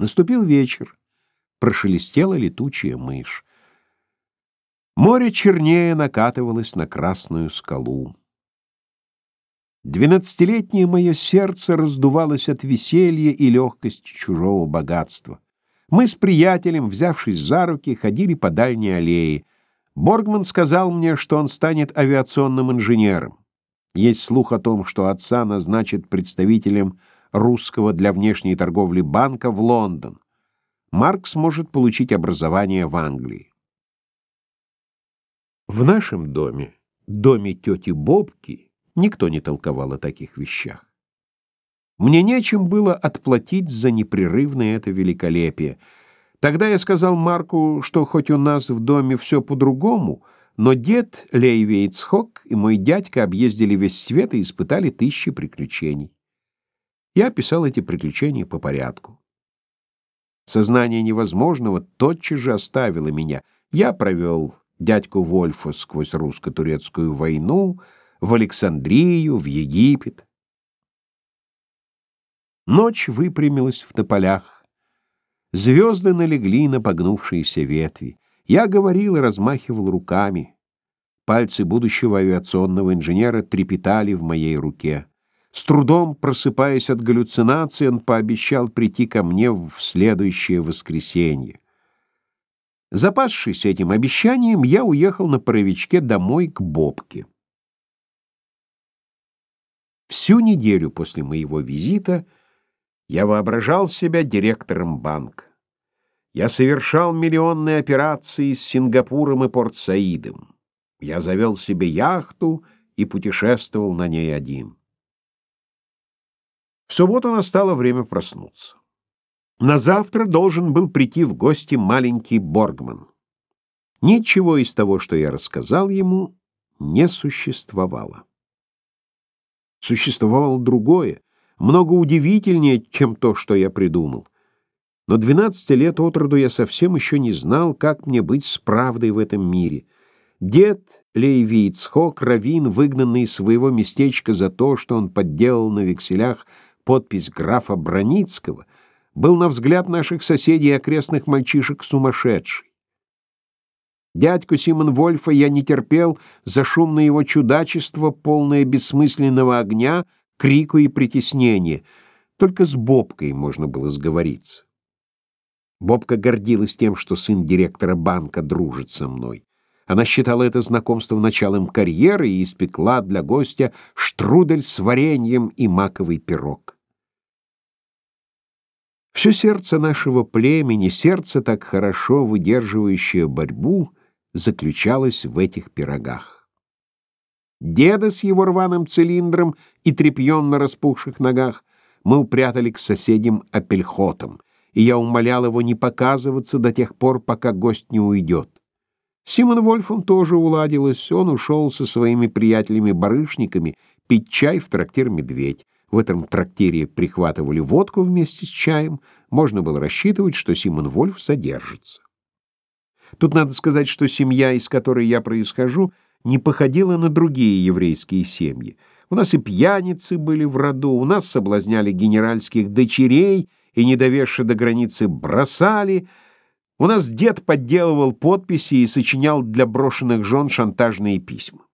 Наступил вечер, прошелестела летучая мышь. Море чернее накатывалось на красную скалу. Двенадцатилетнее мое сердце раздувалось от веселья и легкости чужого богатства. Мы с приятелем, взявшись за руки, ходили по дальней аллее. Боргман сказал мне, что он станет авиационным инженером. Есть слух о том, что отца назначат представителем русского для внешней торговли банка в Лондон. Маркс может получить образование в Англии. В нашем доме, доме тети Бобки, никто не толковал о таких вещах. Мне нечем было отплатить за непрерывное это великолепие. Тогда я сказал Марку, что хоть у нас в доме все по-другому, но дед Лейвейцхок и мой дядька объездили весь свет и испытали тысячи приключений. Я описал эти приключения по порядку. Сознание невозможного тотчас же оставило меня. Я провел дядьку Вольфа сквозь русско-турецкую войну, в Александрию, в Египет. Ночь выпрямилась в тополях. Звезды налегли на погнувшиеся ветви. Я говорил и размахивал руками. Пальцы будущего авиационного инженера трепетали в моей руке. С трудом просыпаясь от галлюцинаций, он пообещал прийти ко мне в следующее воскресенье. Запасшись этим обещанием, я уехал на паровичке домой к Бобке. Всю неделю после моего визита я воображал себя директором банка. Я совершал миллионные операции с Сингапуром и Порт-Саидом. Я завел себе яхту и путешествовал на ней один. В субботу настало время проснуться. На завтра должен был прийти в гости маленький Боргман. Ничего из того, что я рассказал ему, не существовало. Существовало другое, много удивительнее, чем то, что я придумал. Но 12 лет от роду я совсем еще не знал, как мне быть с правдой в этом мире. Дед Лейви Ицхок, раввин, выгнанный из своего местечка за то, что он подделал на векселях подпись графа Броницкого, был на взгляд наших соседей и окрестных мальчишек сумасшедший. Дядьку Симон Вольфа я не терпел за шумное его чудачество, полное бессмысленного огня, крику и притеснения. Только с Бобкой можно было сговориться. Бобка гордилась тем, что сын директора банка дружит со мной. Она считала это знакомством началом карьеры и испекла для гостя штрудель с вареньем и маковый пирог. Все сердце нашего племени, сердце так хорошо выдерживающее борьбу, заключалось в этих пирогах. Деда с его рваным цилиндром и тряпьем на распухших ногах мы упрятали к соседям апельхотам, и я умолял его не показываться до тех пор, пока гость не уйдет. Симон Вольфом тоже уладилось. Он ушел со своими приятелями-барышниками пить чай в трактир «Медведь». В этом трактире прихватывали водку вместе с чаем. Можно было рассчитывать, что Симон Вольф задержится. Тут надо сказать, что семья, из которой я происхожу, не походила на другие еврейские семьи. У нас и пьяницы были в роду, у нас соблазняли генеральских дочерей и, не довесши до границы, бросали — у нас дед подделывал подписи и сочинял для брошенных жен шантажные письма.